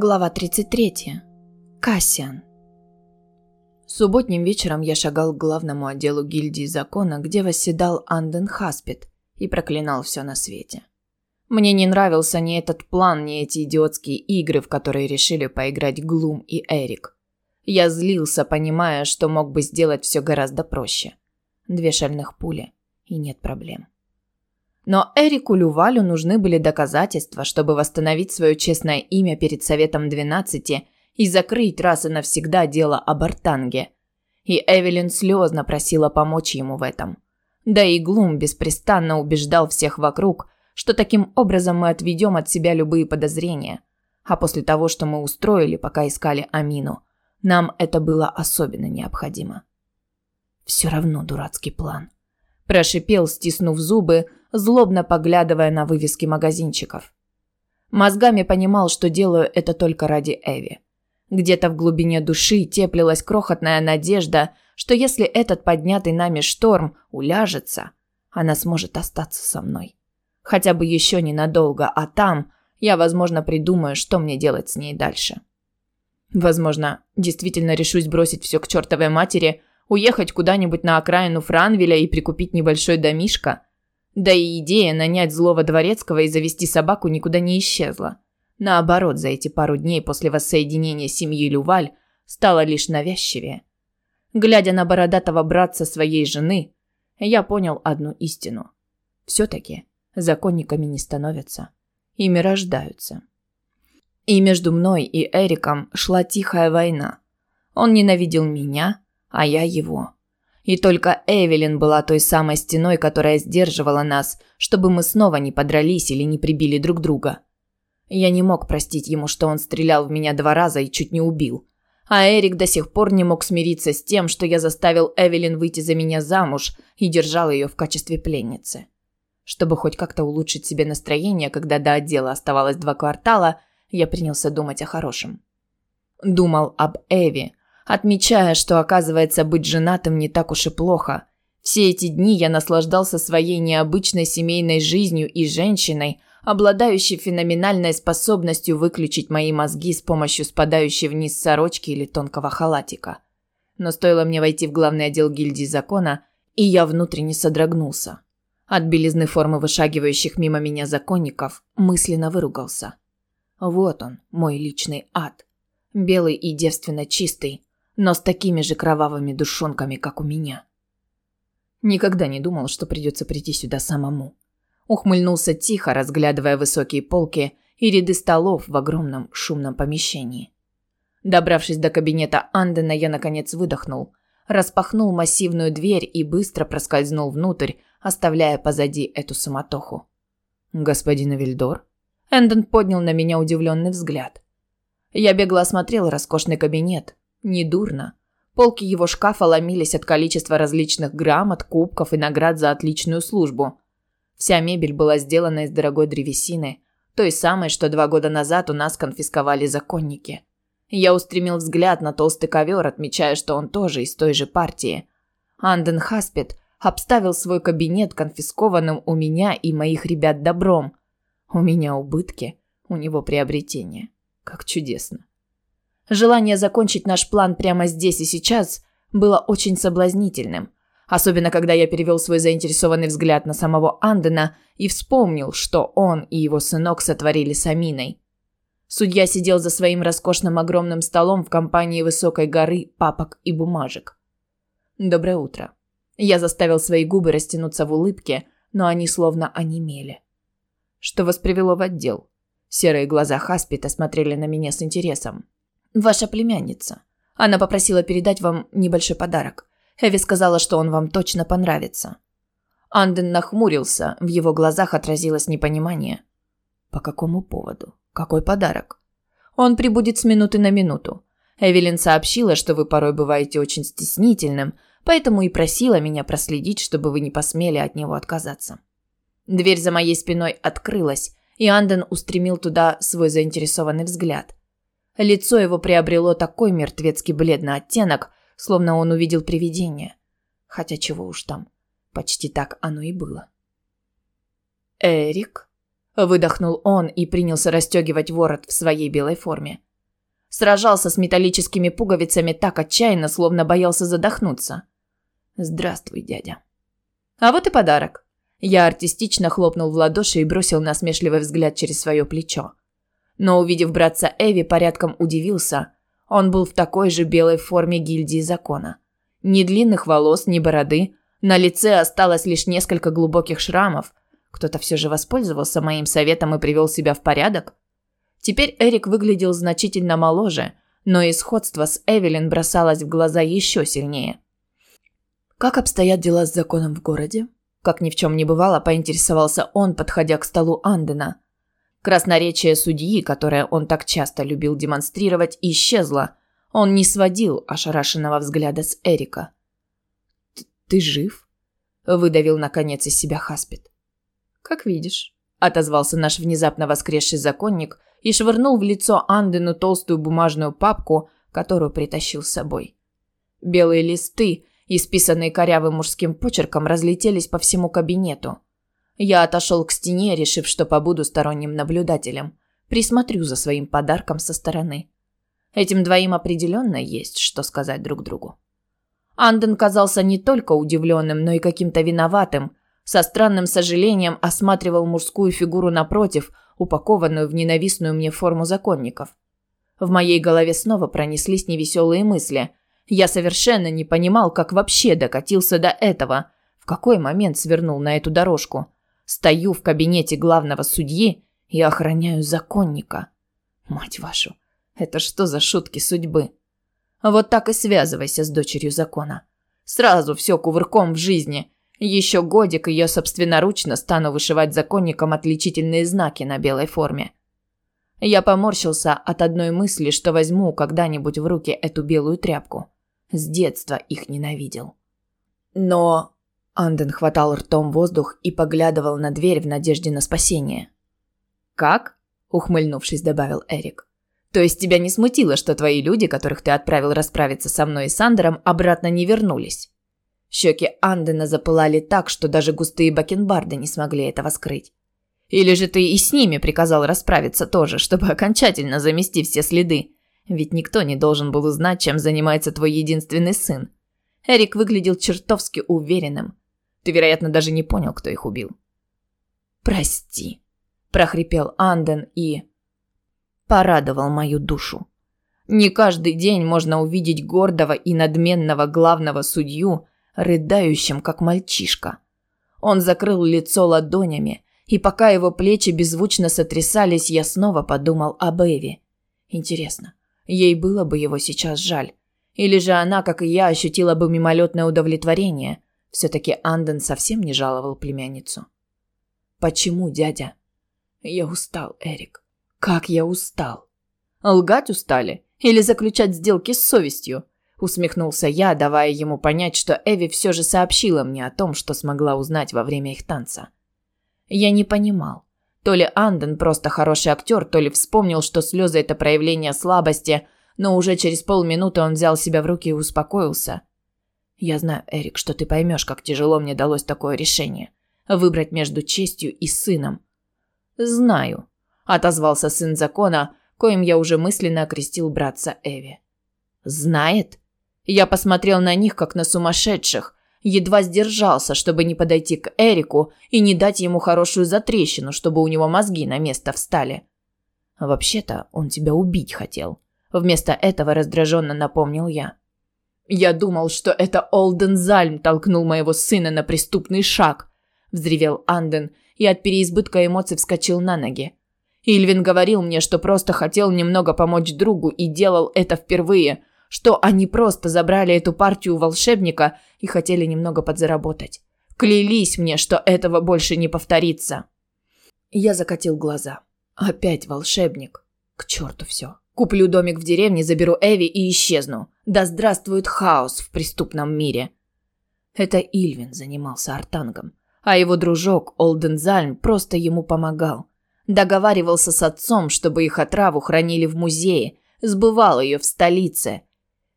Глава 33. Кассиан. Субботним вечером я шагал к главному отделу гильдии закона, где восседал Анден Хаспит, и проклинал все на свете. Мне не нравился ни этот план, ни эти идиотские игры, в которые решили поиграть Глум и Эрик. Я злился, понимая, что мог бы сделать все гораздо проще. Две шальных пули, и нет проблем. Но Эрику Лювалю нужны были доказательства, чтобы восстановить свое честное имя перед Советом Двенадцати и закрыть раз и навсегда дело об Артанге. И Эвелин слезно просила помочь ему в этом. Да и Глум беспрестанно убеждал всех вокруг, что таким образом мы отведем от себя любые подозрения. А после того, что мы устроили, пока искали Амину, нам это было особенно необходимо. Все равно дурацкий план. Прошипел, стиснув зубы, злобно поглядывая на вывески магазинчиков. Мозгами понимал, что делаю это только ради Эви. Где-то в глубине души теплилась крохотная надежда, что если этот поднятый нами шторм уляжется, она сможет остаться со мной. Хотя бы еще ненадолго, а там я, возможно, придумаю, что мне делать с ней дальше. Возможно, действительно решусь бросить все к чертовой матери, уехать куда-нибудь на окраину Франвеля и прикупить небольшой домишко – да и идея нанять злого дворецкого и завести собаку никуда не исчезла. Наоборот, за эти пару дней после воссоединения семьи Люваль стала лишь навязчивее. Глядя на бородатого братца своей жены, я понял одну истину. Все-таки законниками не становятся. Ими рождаются. И между мной и Эриком шла тихая война. Он ненавидел меня, а я его. И только Эвелин была той самой стеной, которая сдерживала нас, чтобы мы снова не подрались или не прибили друг друга. Я не мог простить ему, что он стрелял в меня два раза и чуть не убил. А Эрик до сих пор не мог смириться с тем, что я заставил Эвелин выйти за меня замуж и держал ее в качестве пленницы. Чтобы хоть как-то улучшить себе настроение, когда до отдела оставалось два квартала, я принялся думать о хорошем. Думал об Эви, отмечая, что, оказывается, быть женатым не так уж и плохо. Все эти дни я наслаждался своей необычной семейной жизнью и женщиной, обладающей феноменальной способностью выключить мои мозги с помощью спадающей вниз сорочки или тонкого халатика. Но стоило мне войти в главный отдел гильдии закона, и я внутренне содрогнулся. От белизны формы вышагивающих мимо меня законников мысленно выругался. Вот он, мой личный ад. Белый и девственно чистый, но с такими же кровавыми душонками, как у меня. Никогда не думал, что придется прийти сюда самому. Ухмыльнулся тихо, разглядывая высокие полки и ряды столов в огромном шумном помещении. Добравшись до кабинета Андена, я наконец выдохнул, распахнул массивную дверь и быстро проскользнул внутрь, оставляя позади эту самотоху. «Господин Авильдор?» Энден поднял на меня удивленный взгляд. Я бегло осмотрел роскошный кабинет, Недурно. Полки его шкафа ломились от количества различных грамот, кубков и наград за отличную службу. Вся мебель была сделана из дорогой древесины, той самой, что два года назад у нас конфисковали законники. Я устремил взгляд на толстый ковер, отмечая, что он тоже из той же партии. Анден Хаспет обставил свой кабинет конфискованным у меня и моих ребят добром. У меня убытки, у него приобретения. Как чудесно. Желание закончить наш план прямо здесь и сейчас было очень соблазнительным. Особенно, когда я перевел свой заинтересованный взгляд на самого Андена и вспомнил, что он и его сынок сотворили с Аминой. Судья сидел за своим роскошным огромным столом в компании высокой горы папок и бумажек. «Доброе утро». Я заставил свои губы растянуться в улыбке, но они словно онемели. Что вас привело в отдел? Серые глаза Хаспита смотрели на меня с интересом. Ваша племянница. Она попросила передать вам небольшой подарок. Эви сказала, что он вам точно понравится. Анден нахмурился, в его глазах отразилось непонимание. По какому поводу? Какой подарок? Он прибудет с минуты на минуту. Эвелин сообщила, что вы порой бываете очень стеснительным, поэтому и просила меня проследить, чтобы вы не посмели от него отказаться. Дверь за моей спиной открылась, и Анден устремил туда свой заинтересованный взгляд. Лицо его приобрело такой мертвецкий бледный оттенок, словно он увидел привидение. Хотя чего уж там, почти так оно и было. «Эрик?» – выдохнул он и принялся расстегивать ворот в своей белой форме. Сражался с металлическими пуговицами так отчаянно, словно боялся задохнуться. «Здравствуй, дядя». «А вот и подарок». Я артистично хлопнул в ладоши и бросил насмешливый взгляд через свое плечо. Но, увидев братца Эви, порядком удивился. Он был в такой же белой форме гильдии закона. Ни длинных волос, ни бороды. На лице осталось лишь несколько глубоких шрамов. Кто-то все же воспользовался моим советом и привел себя в порядок. Теперь Эрик выглядел значительно моложе, но и сходство с Эвелин бросалось в глаза еще сильнее. «Как обстоят дела с законом в городе?» Как ни в чем не бывало, поинтересовался он, подходя к столу Андена. Красноречие судьи, которое он так часто любил демонстрировать, исчезло. Он не сводил ошарашенного взгляда с Эрика. «Ты жив?» – выдавил наконец из себя Хаспид. «Как видишь», – отозвался наш внезапно воскресший законник и швырнул в лицо Андену толстую бумажную папку, которую притащил с собой. Белые листы, исписанные корявым мужским почерком, разлетелись по всему кабинету. Я отошел к стене, решив, что побуду сторонним наблюдателем. Присмотрю за своим подарком со стороны. Этим двоим определенно есть что сказать друг другу. Анден казался не только удивленным, но и каким-то виноватым. Со странным сожалением осматривал мужскую фигуру напротив, упакованную в ненавистную мне форму законников. В моей голове снова пронеслись невеселые мысли. Я совершенно не понимал, как вообще докатился до этого, в какой момент свернул на эту дорожку – Стою в кабинете главного судьи и охраняю законника. Мать вашу, это что за шутки судьбы? Вот так и связывайся с дочерью закона. Сразу все кувырком в жизни. Еще годик, я собственноручно стану вышивать законникам отличительные знаки на белой форме. Я поморщился от одной мысли, что возьму когда-нибудь в руки эту белую тряпку. С детства их ненавидел. Но Анден хватал ртом воздух и поглядывал на дверь в надежде на спасение. «Как?» – ухмыльнувшись, добавил Эрик. «То есть тебя не смутило, что твои люди, которых ты отправил расправиться со мной и Сандером, обратно не вернулись?» Щеки Андена запылали так, что даже густые бакенбарды не смогли этого скрыть. «Или же ты и с ними приказал расправиться тоже, чтобы окончательно замести все следы? Ведь никто не должен был узнать, чем занимается твой единственный сын». Эрик выглядел чертовски уверенным. Ты, вероятно, даже не понял, кто их убил. Прости, прохрипел Анден и порадовал мою душу. Не каждый день можно увидеть гордого и надменного главного судью, рыдающим как мальчишка. Он закрыл лицо ладонями, и пока его плечи беззвучно сотрясались, я снова подумал об Эви. Интересно, ей было бы его сейчас жаль, или же она, как и я, ощутила бы мимолетное удовлетворение, все-таки Анден совсем не жаловал племянницу. «Почему, дядя?» «Я устал, Эрик. Как я устал!» «Лгать устали? Или заключать сделки с совестью?» Усмехнулся я, давая ему понять, что Эви все же сообщила мне о том, что смогла узнать во время их танца. Я не понимал. То ли Анден просто хороший актер, то ли вспомнил, что слезы – это проявление слабости, но уже через полминуты он взял себя в руки и успокоился. Я знаю, Эрик, что ты поймешь, как тяжело мне далось такое решение. Выбрать между честью и сыном. Знаю, отозвался сын закона, коим я уже мысленно окрестил братца Эви. Знает? Я посмотрел на них, как на сумасшедших, едва сдержался, чтобы не подойти к Эрику и не дать ему хорошую затрещину, чтобы у него мозги на место встали. Вообще-то он тебя убить хотел. Вместо этого раздраженно напомнил я. «Я думал, что это Олден Зальм толкнул моего сына на преступный шаг», – взревел Анден и от переизбытка эмоций вскочил на ноги. Ильвин говорил мне, что просто хотел немного помочь другу и делал это впервые, что они просто забрали эту партию волшебника и хотели немного подзаработать. Клялись мне, что этого больше не повторится. Я закатил глаза. Опять волшебник. К черту все. Куплю домик в деревне, заберу Эви и исчезну. Да здравствует хаос в преступном мире. Это Ильвин занимался артангом, а его дружок Олдензальм просто ему помогал. Договаривался с отцом, чтобы их отраву хранили в музее, сбывал ее в столице.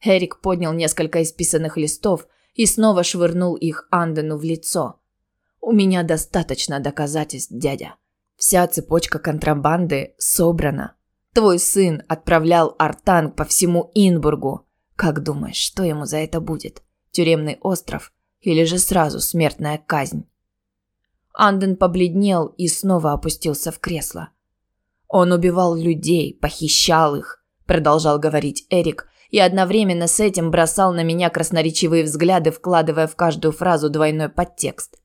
Эрик поднял несколько исписанных листов и снова швырнул их Андену в лицо. У меня достаточно доказательств, дядя. Вся цепочка контрабанды собрана. Твой сын отправлял артанг по всему Инбургу. Как думаешь, что ему за это будет? Тюремный остров или же сразу смертная казнь?» Анден побледнел и снова опустился в кресло. «Он убивал людей, похищал их», – продолжал говорить Эрик, и одновременно с этим бросал на меня красноречивые взгляды, вкладывая в каждую фразу двойной подтекст.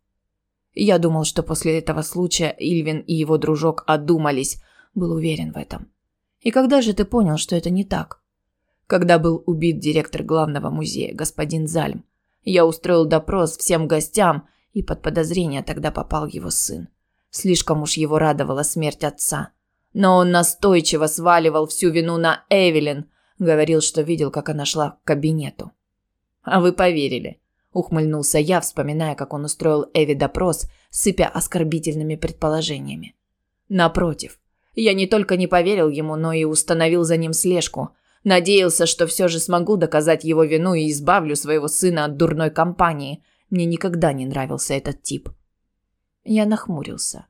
Я думал, что после этого случая Ильвин и его дружок одумались, был уверен в этом. И когда же ты понял, что это не так? Когда был убит директор главного музея, господин Зальм. Я устроил допрос всем гостям, и под подозрение тогда попал его сын. Слишком уж его радовала смерть отца. Но он настойчиво сваливал всю вину на Эвелин, говорил, что видел, как она шла к кабинету. А вы поверили? ухмыльнулся я, вспоминая, как он устроил Эви допрос, сыпя оскорбительными предположениями. Напротив, я не только не поверил ему, но и установил за ним слежку. Надеялся, что все же смогу доказать его вину и избавлю своего сына от дурной компании. Мне никогда не нравился этот тип. Я нахмурился.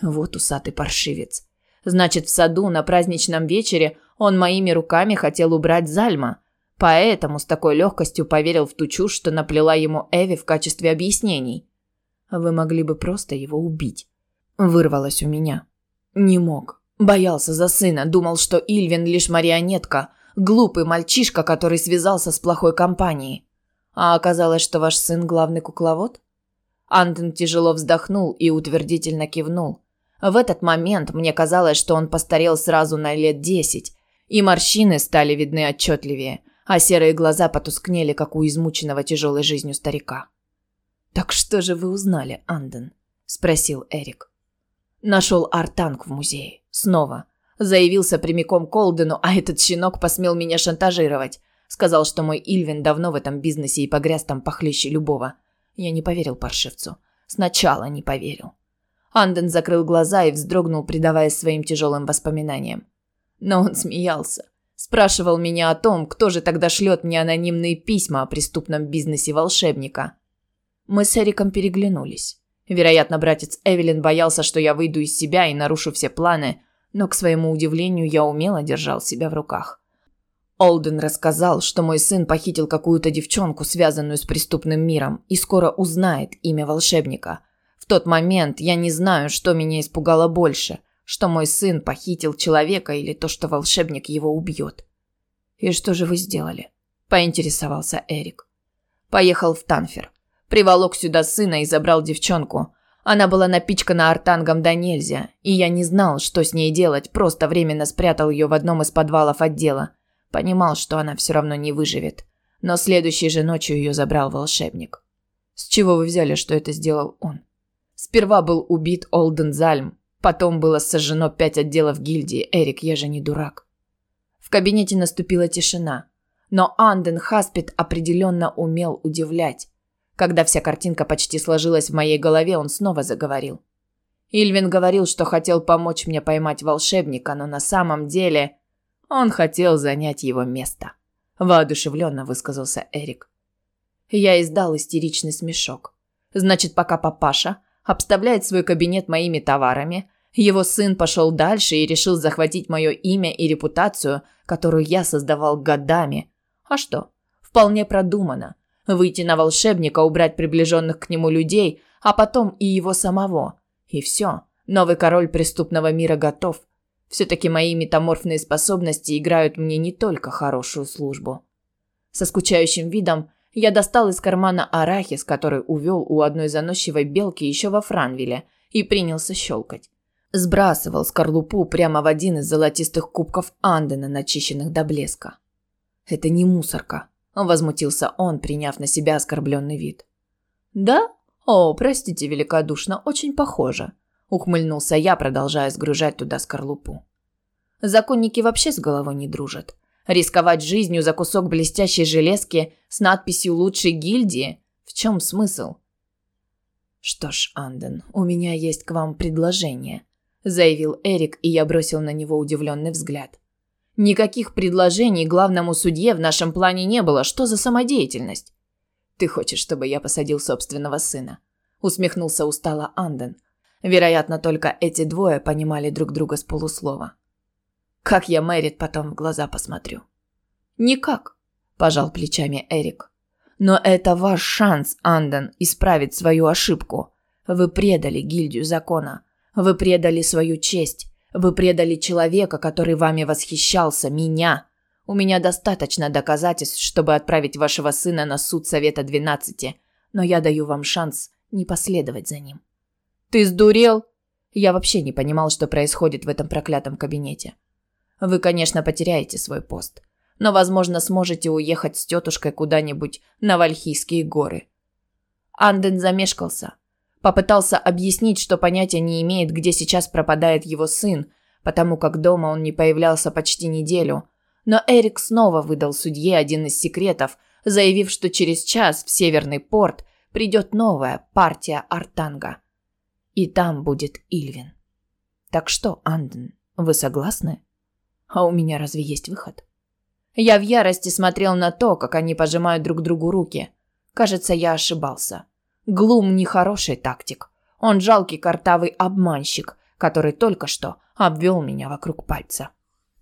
Вот усатый паршивец. Значит, в саду на праздничном вечере он моими руками хотел убрать Зальма. Поэтому с такой легкостью поверил в ту чушь, что наплела ему Эви в качестве объяснений. Вы могли бы просто его убить. Вырвалось у меня. Не мог. Боялся за сына, думал, что Ильвин лишь марионетка, глупый мальчишка, который связался с плохой компанией. А оказалось, что ваш сын главный кукловод? Анден тяжело вздохнул и утвердительно кивнул. В этот момент мне казалось, что он постарел сразу на лет десять, и морщины стали видны отчетливее, а серые глаза потускнели, как у измученного тяжелой жизнью старика. «Так что же вы узнали, Анден?» – спросил Эрик. Нашел артанг в музее. Снова. Заявился прямиком к Олдену, а этот щенок посмел меня шантажировать. Сказал, что мой Ильвин давно в этом бизнесе и погряз там похлеще любого. Я не поверил паршивцу. Сначала не поверил. Анден закрыл глаза и вздрогнул, предаваясь своим тяжелым воспоминаниям. Но он смеялся. Спрашивал меня о том, кто же тогда шлет мне анонимные письма о преступном бизнесе волшебника. Мы с Эриком переглянулись. Вероятно, братец Эвелин боялся, что я выйду из себя и нарушу все планы, но, к своему удивлению, я умело держал себя в руках. Олден рассказал, что мой сын похитил какую-то девчонку, связанную с преступным миром, и скоро узнает имя волшебника. В тот момент я не знаю, что меня испугало больше, что мой сын похитил человека или то, что волшебник его убьет. «И что же вы сделали?» – поинтересовался Эрик. «Поехал в Танфер. Приволок сюда сына и забрал девчонку. Она была напичкана артангом до нельзя, и я не знал, что с ней делать, просто временно спрятал ее в одном из подвалов отдела. Понимал, что она все равно не выживет. Но следующей же ночью ее забрал волшебник. С чего вы взяли, что это сделал он? Сперва был убит Олден Зальм, потом было сожжено пять отделов гильдии. Эрик, я же не дурак. В кабинете наступила тишина. Но Анден Хаспит определенно умел удивлять. Когда вся картинка почти сложилась в моей голове, он снова заговорил. Ильвин говорил, что хотел помочь мне поймать волшебника, но на самом деле он хотел занять его место. Воодушевленно высказался Эрик. Я издал истеричный смешок. Значит, пока папаша обставляет свой кабинет моими товарами, его сын пошел дальше и решил захватить мое имя и репутацию, которую я создавал годами. А что? Вполне продумано. Выйти на волшебника, убрать приближенных к нему людей, а потом и его самого. И все. Новый король преступного мира готов. Все-таки мои метаморфные способности играют мне не только хорошую службу. Со скучающим видом я достал из кармана арахис, который увел у одной заносчивой белки еще во Франвиле, и принялся щелкать. Сбрасывал скорлупу прямо в один из золотистых кубков Андена, начищенных до блеска. Это не мусорка, возмутился он, приняв на себя оскорбленный вид. Да? О, простите великодушно, очень похоже, ухмыльнулся я, продолжая сгружать туда скорлупу. Законники вообще с головой не дружат. Рисковать жизнью за кусок блестящей железки с надписью лучшей гильдии? В чем смысл? Что ж, Анден, у меня есть к вам предложение, заявил Эрик, и я бросил на него удивленный взгляд. Никаких предложений главному судье в нашем плане не было. Что за самодеятельность? Ты хочешь, чтобы я посадил собственного сына? усмехнулся устало Анден. Вероятно, только эти двое понимали друг друга с полуслова. Как я Мэрит потом в глаза посмотрю? Никак, пожал плечами Эрик. Но это ваш шанс, Анден, исправить свою ошибку. Вы предали гильдию закона. Вы предали свою честь. Вы предали человека, который вами восхищался, меня. У меня достаточно доказательств, чтобы отправить вашего сына на суд Совета 12, но я даю вам шанс не последовать за ним. Ты сдурел? Я вообще не понимал, что происходит в этом проклятом кабинете. Вы, конечно, потеряете свой пост, но, возможно, сможете уехать с тетушкой куда-нибудь на Вальхийские горы. Анден замешкался. Попытался объяснить, что понятия не имеет, где сейчас пропадает его сын, потому как дома он не появлялся почти неделю. Но Эрик снова выдал судье один из секретов, заявив, что через час в Северный порт придет новая партия Артанга. И там будет Ильвин. Так что, Анден, вы согласны? А у меня разве есть выход? Я в ярости смотрел на то, как они пожимают друг другу руки. Кажется, я ошибался. Глум не хороший тактик. Он жалкий картавый обманщик, который только что обвел меня вокруг пальца.